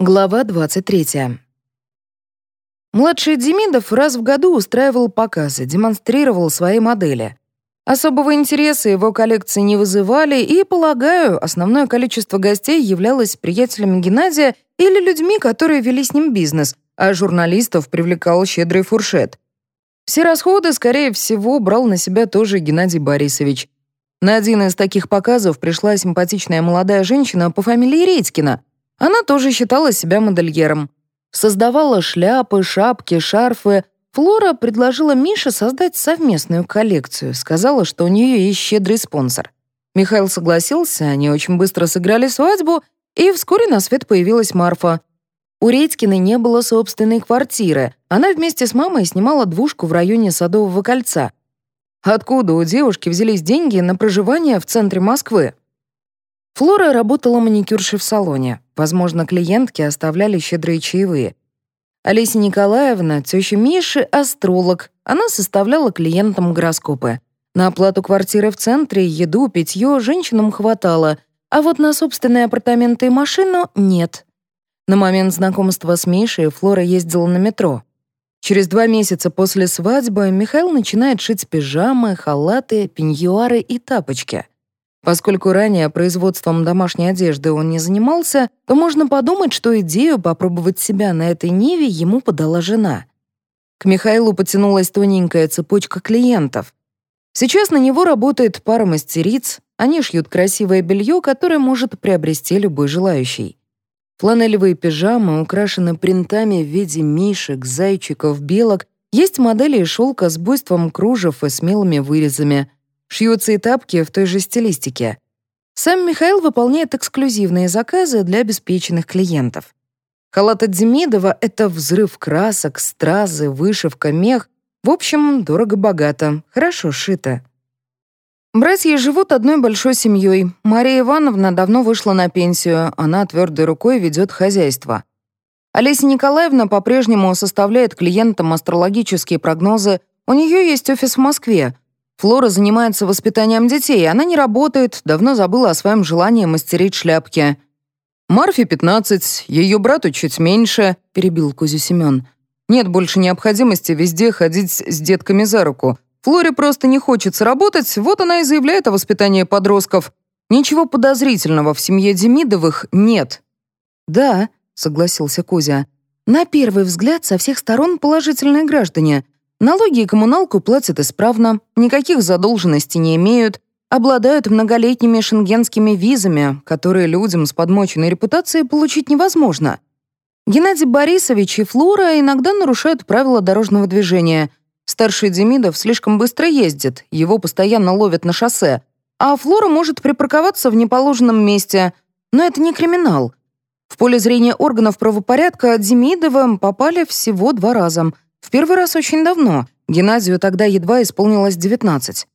Глава 23. Младший Демидов раз в году устраивал показы, демонстрировал свои модели. Особого интереса его коллекции не вызывали, и, полагаю, основное количество гостей являлось приятелями Геннадия или людьми, которые вели с ним бизнес, а журналистов привлекал щедрый фуршет. Все расходы, скорее всего, брал на себя тоже Геннадий Борисович. На один из таких показов пришла симпатичная молодая женщина по фамилии Редькина. Она тоже считала себя модельером. Создавала шляпы, шапки, шарфы. Флора предложила Мише создать совместную коллекцию. Сказала, что у нее есть щедрый спонсор. Михаил согласился, они очень быстро сыграли свадьбу, и вскоре на свет появилась Марфа. У Редькиной не было собственной квартиры. Она вместе с мамой снимала двушку в районе Садового кольца. Откуда у девушки взялись деньги на проживание в центре Москвы? Флора работала маникюршей в салоне. Возможно, клиентки оставляли щедрые чаевые. Олеся Николаевна, теща Миши, астролог. Она составляла клиентам гороскопы. На оплату квартиры в центре, еду, питье женщинам хватало, а вот на собственные апартаменты и машину — нет. На момент знакомства с Мишей Флора ездила на метро. Через два месяца после свадьбы Михаил начинает шить пижамы, халаты, пеньюары и тапочки — Поскольку ранее производством домашней одежды он не занимался, то можно подумать, что идею попробовать себя на этой ниве ему подала жена. К Михаилу потянулась тоненькая цепочка клиентов. Сейчас на него работает пара мастериц, они шьют красивое белье, которое может приобрести любой желающий. Фланелевые пижамы украшены принтами в виде мишек, зайчиков, белок, есть модели шелка с буйством кружев и смелыми вырезами — Шьются и тапки в той же стилистике. Сам Михаил выполняет эксклюзивные заказы для обеспеченных клиентов. Халат от Демидова — это взрыв красок, стразы, вышивка, мех. В общем, дорого-богато, хорошо шито. Братья живут одной большой семьей. Мария Ивановна давно вышла на пенсию, она твердой рукой ведет хозяйство. Олеся Николаевна по-прежнему составляет клиентам астрологические прогнозы. У нее есть офис в Москве — Флора занимается воспитанием детей, она не работает, давно забыла о своем желании мастерить шляпки. «Марфе 15, ее брату чуть меньше», — перебил Кузю Семен. «Нет больше необходимости везде ходить с детками за руку. Флоре просто не хочется работать, вот она и заявляет о воспитании подростков. Ничего подозрительного в семье Демидовых нет». «Да», — согласился Кузя. «На первый взгляд со всех сторон положительные граждане — Налоги и коммуналку платят исправно, никаких задолженностей не имеют, обладают многолетними шенгенскими визами, которые людям с подмоченной репутацией получить невозможно. Геннадий Борисович и Флора иногда нарушают правила дорожного движения. Старший Демидов слишком быстро ездит, его постоянно ловят на шоссе, а Флора может припарковаться в неположенном месте. Но это не криминал. В поле зрения органов правопорядка Демидова попали всего два раза — в первый раз очень давно. Геннадию тогда едва исполнилось 19.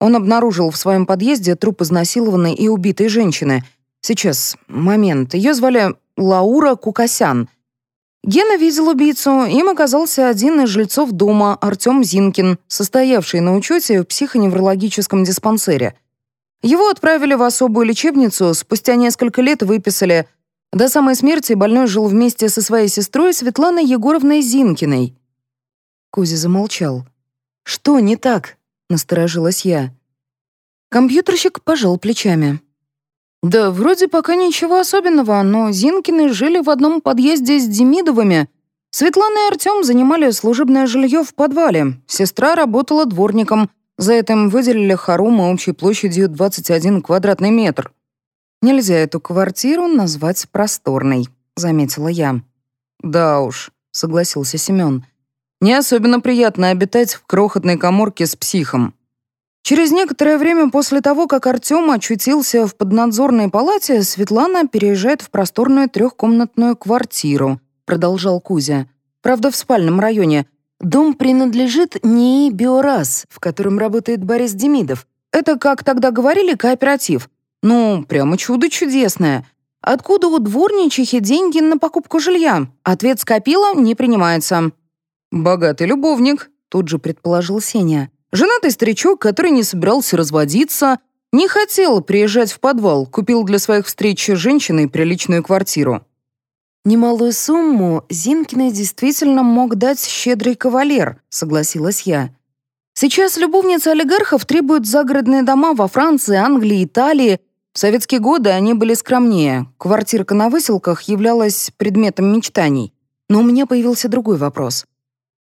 Он обнаружил в своем подъезде труп изнасилованной и убитой женщины. Сейчас, момент. Ее звали Лаура Кукасян. Гена видел убийцу, им оказался один из жильцов дома, Артем Зинкин, состоявший на учете в психоневрологическом диспансере. Его отправили в особую лечебницу, спустя несколько лет выписали. До самой смерти больной жил вместе со своей сестрой Светланой Егоровной Зинкиной. Кузя замолчал. «Что не так?» — насторожилась я. Компьютерщик пожал плечами. «Да вроде пока ничего особенного, но Зинкины жили в одном подъезде с Демидовыми. Светлана и Артем занимали служебное жилье в подвале. Сестра работала дворником. За это им выделили хорум общей площадью 21 квадратный метр. Нельзя эту квартиру назвать просторной», — заметила я. «Да уж», — согласился Семен. Не особенно приятно обитать в крохотной коморке с психом. Через некоторое время после того, как Артем очутился в поднадзорной палате, Светлана переезжает в просторную трехкомнатную квартиру, продолжал Кузя. Правда, в спальном районе. Дом принадлежит НИИ «Биораз», в котором работает Борис Демидов. Это, как тогда говорили, кооператив. Ну, прямо чудо чудесное. Откуда у дворничихи деньги на покупку жилья? Ответ скопила, не принимается. «Богатый любовник», — тут же предположил Сеня. «Женатый старичок, который не собирался разводиться, не хотел приезжать в подвал, купил для своих встреч с женщиной приличную квартиру». «Немалую сумму Зинкиной действительно мог дать щедрый кавалер», — согласилась я. «Сейчас любовницы олигархов требуют загородные дома во Франции, Англии, Италии. В советские годы они были скромнее. Квартирка на выселках являлась предметом мечтаний. Но у меня появился другой вопрос.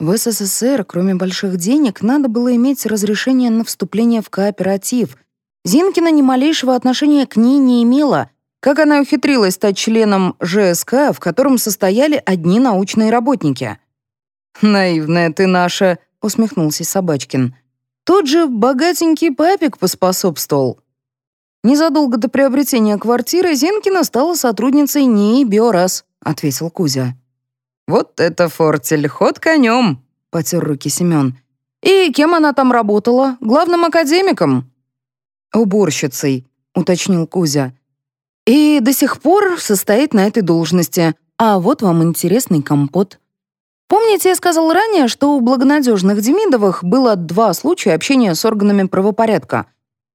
В СССР, кроме больших денег, надо было иметь разрешение на вступление в кооператив. Зинкина ни малейшего отношения к ней не имела — как она ухитрилась стать членом ЖСК, в котором состояли одни научные работники? «Наивная ты наша», — усмехнулся Собачкин. «Тот же богатенький папик поспособствовал». «Незадолго до приобретения квартиры Зинкина стала сотрудницей НИИ «Биорас», — ответил Кузя. «Вот это фортель, ход конем», — потер руки Семен. «И кем она там работала? Главным академиком?» «Уборщицей», — уточнил Кузя. И до сих пор состоит на этой должности. А вот вам интересный компот. Помните, я сказал ранее, что у благонадежных Демидовых было два случая общения с органами правопорядка.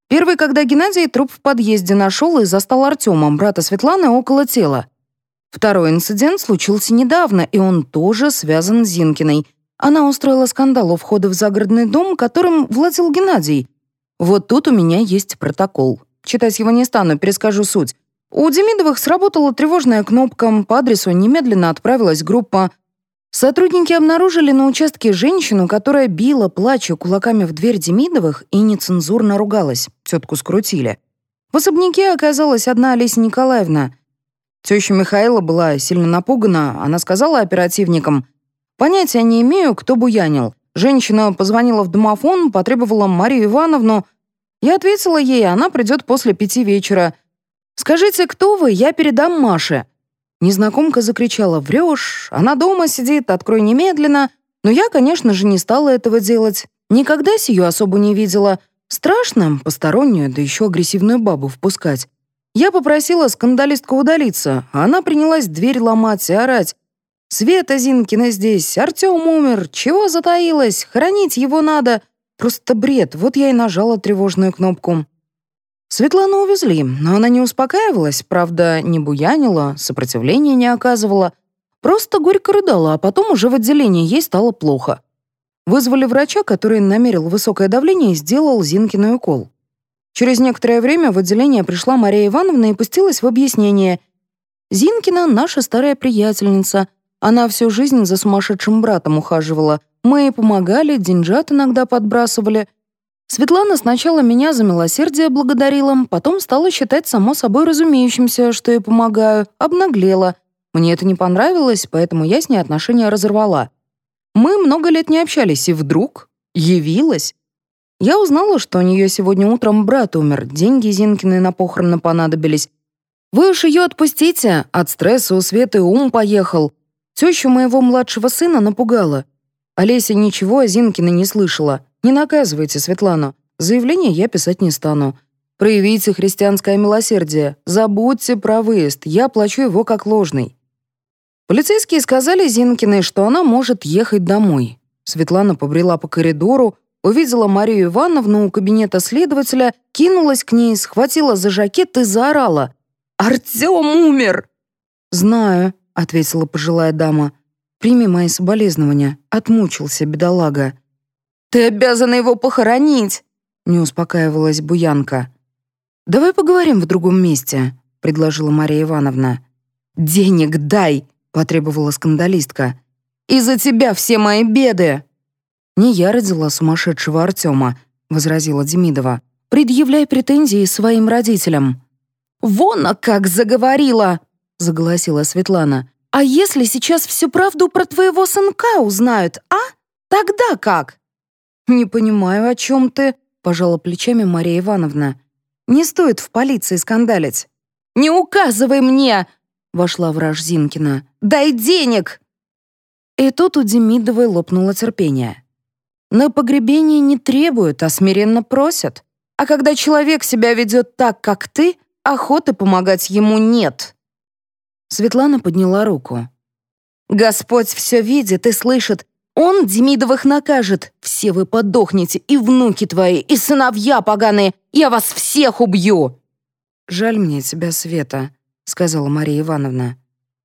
Первый, когда Геннадий труп в подъезде нашел и застал Артема, брата Светланы, около тела. Второй инцидент случился недавно, и он тоже связан с Зинкиной. Она устроила скандал у входа в загородный дом, которым владел Геннадий. Вот тут у меня есть протокол. Читать его не стану, перескажу суть. У Демидовых сработала тревожная кнопка, по адресу немедленно отправилась группа. Сотрудники обнаружили на участке женщину, которая била, плача кулаками в дверь Демидовых и нецензурно ругалась. Тетку скрутили. В особняке оказалась одна Олеся Николаевна. Теща Михаила была сильно напугана. Она сказала оперативникам, «Понятия не имею, кто буянил». Женщина позвонила в домофон, потребовала Марию Ивановну. Я ответила ей, она придет после пяти вечера — «Скажите, кто вы? Я передам Маше». Незнакомка закричала «Врешь! Она дома сидит, открой немедленно!» Но я, конечно же, не стала этого делать. Никогда сию особо не видела. Страшно постороннюю, да еще агрессивную бабу впускать. Я попросила скандалистку удалиться, а она принялась дверь ломать и орать. «Света Зинкина здесь, Артем умер, чего затаилась, хранить его надо!» Просто бред, вот я и нажала тревожную кнопку. Светлану увезли, но она не успокаивалась, правда, не буянила, сопротивления не оказывала. Просто горько рыдала, а потом уже в отделении ей стало плохо. Вызвали врача, который намерил высокое давление и сделал Зинкиной укол. Через некоторое время в отделение пришла Мария Ивановна и пустилась в объяснение. «Зинкина — наша старая приятельница. Она всю жизнь за сумасшедшим братом ухаживала. Мы ей помогали, деньжат иногда подбрасывали». Светлана сначала меня за милосердие благодарила, потом стала считать само собой разумеющимся, что я помогаю, обнаглела. Мне это не понравилось, поэтому я с ней отношения разорвала. Мы много лет не общались, и вдруг явилась. Я узнала, что у нее сегодня утром брат умер, деньги Зинкины на похороны понадобились. Вы уж ее отпустите, от стресса у Светы ум поехал. Тещу моего младшего сына напугала. Олеся ничего о Зинкиной не слышала. Не наказывайте Светлану. Заявление я писать не стану. Проявите христианское милосердие. Забудьте про выезд. Я плачу его как ложный. Полицейские сказали Зинкиной, что она может ехать домой. Светлана побрела по коридору, увидела Марию Ивановну у кабинета следователя, кинулась к ней, схватила за жакет и заорала. «Артем умер!» «Знаю», — ответила пожилая дама. «Прими мои соболезнования. Отмучился, бедолага». «Ты обязана его похоронить!» — не успокаивалась Буянка. «Давай поговорим в другом месте», — предложила Мария Ивановна. «Денег дай!» — потребовала скандалистка. «Из-за тебя все мои беды!» «Не я родила сумасшедшего Артема», — возразила Демидова. «Предъявляй претензии своим родителям». «Вон, а как заговорила!» — заголосила Светлана. «А если сейчас всю правду про твоего сынка узнают, а? Тогда как?» «Не понимаю, о чем ты», — пожала плечами Мария Ивановна. «Не стоит в полиции скандалить». «Не указывай мне!» — вошла враж Зинкина. «Дай денег!» И тут у Демидовой лопнуло терпение. На погребение не требуют, а смиренно просят. А когда человек себя ведет так, как ты, охоты помогать ему нет. Светлана подняла руку. «Господь все видит и слышит, он Демидовых накажет. Все вы подохнете, и внуки твои, и сыновья поганые. Я вас всех убью!» «Жаль мне тебя, Света», — сказала Мария Ивановна.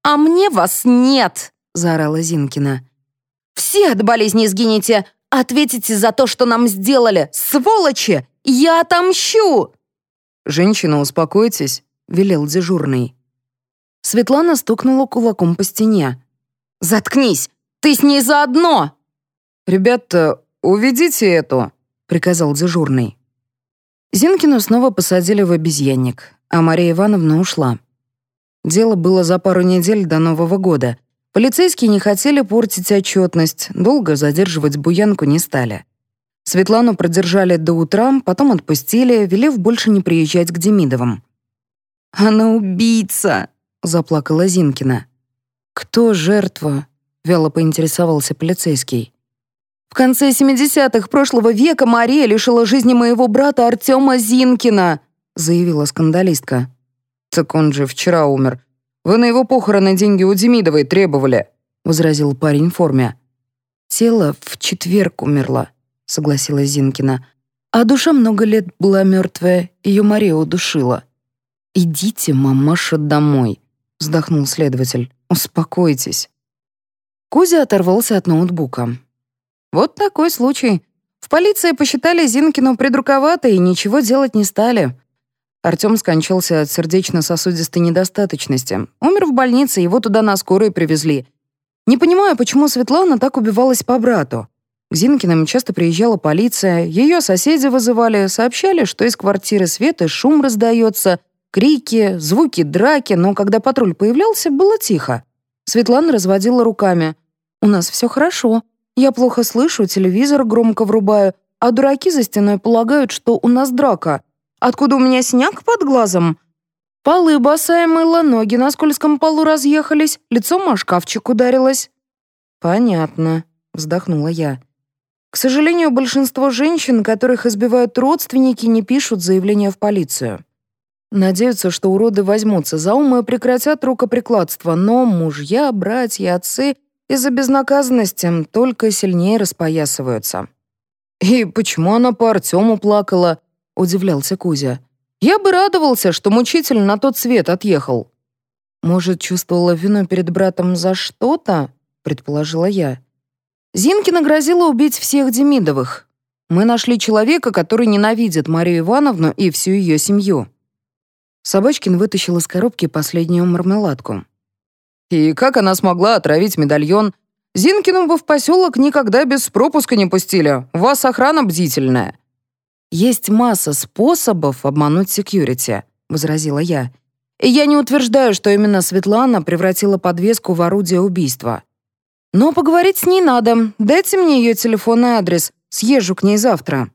«А мне вас нет!» — заорала Зинкина. «Все от болезни сгинете! Ответите за то, что нам сделали! Сволочи! Я отомщу!» «Женщина, успокойтесь», — велел дежурный. Светлана стукнула кулаком по стене. «Заткнись! Ты с ней заодно!» «Ребята, уведите эту», — приказал дежурный. Зинкину снова посадили в обезьянник, а Мария Ивановна ушла. Дело было за пару недель до Нового года. Полицейские не хотели портить отчетность, долго задерживать Буянку не стали. Светлану продержали до утра, потом отпустили, велев больше не приезжать к Демидовым. «Она убийца!» — заплакала Зинкина. «Кто жертва?» — вяло поинтересовался полицейский. «В конце 70-х прошлого века Мария лишила жизни моего брата Артема Зинкина», — заявила скандалистка. «Так он же вчера умер. Вы на его похороны деньги у Демидовой требовали», — возразил парень в форме. «Тело в четверг умерло», — согласилась Зинкина. «А душа много лет была мертвая, ее Мария удушила». «Идите, мамаша, домой», — вздохнул следователь. «Успокойтесь». Кузя оторвался от ноутбука. «Вот такой случай. В полиции посчитали Зинкину придруковатой и ничего делать не стали. Артём скончался от сердечно-сосудистой недостаточности. Умер в больнице, его туда на скорой привезли. Не понимаю, почему Светлана так убивалась по брату. К Зинкиным часто приезжала полиция, ее соседи вызывали, сообщали, что из квартиры Светы шум раздается, крики, звуки драки, но когда патруль появлялся, было тихо. Светлана разводила руками. «У нас все хорошо. Я плохо слышу, телевизор громко врубаю, а дураки за стеной полагают, что у нас драка. Откуда у меня синяк под глазом? Полы босая мыла, ноги на скользком полу разъехались, лицом о шкафчик ударилась. «Понятно», — вздохнула я. «К сожалению, большинство женщин, которых избивают родственники, не пишут заявления в полицию. Надеются, что уроды возьмутся за ум и прекратят рукоприкладство, но мужья, братья, отцы из-за безнаказанности только сильнее распоясываются». «И почему она по Артему плакала?» — удивлялся Кузя. «Я бы радовался, что мучитель на тот свет отъехал». «Может, чувствовала вину перед братом за что-то?» — предположила я. Зинкина грозила убить всех Демидовых. Мы нашли человека, который ненавидит Марию Ивановну и всю ее семью». Собачкин вытащил из коробки последнюю мармеладку. «И как она смогла отравить медальон? Зинкину бы в поселок никогда без пропуска не пустили. У вас охрана бдительная. «Есть масса способов обмануть секьюрити», — возразила я. «И я не утверждаю, что именно Светлана превратила подвеску в орудие убийства. Но поговорить с ней надо. Дайте мне ее телефон и адрес. Съезжу к ней завтра».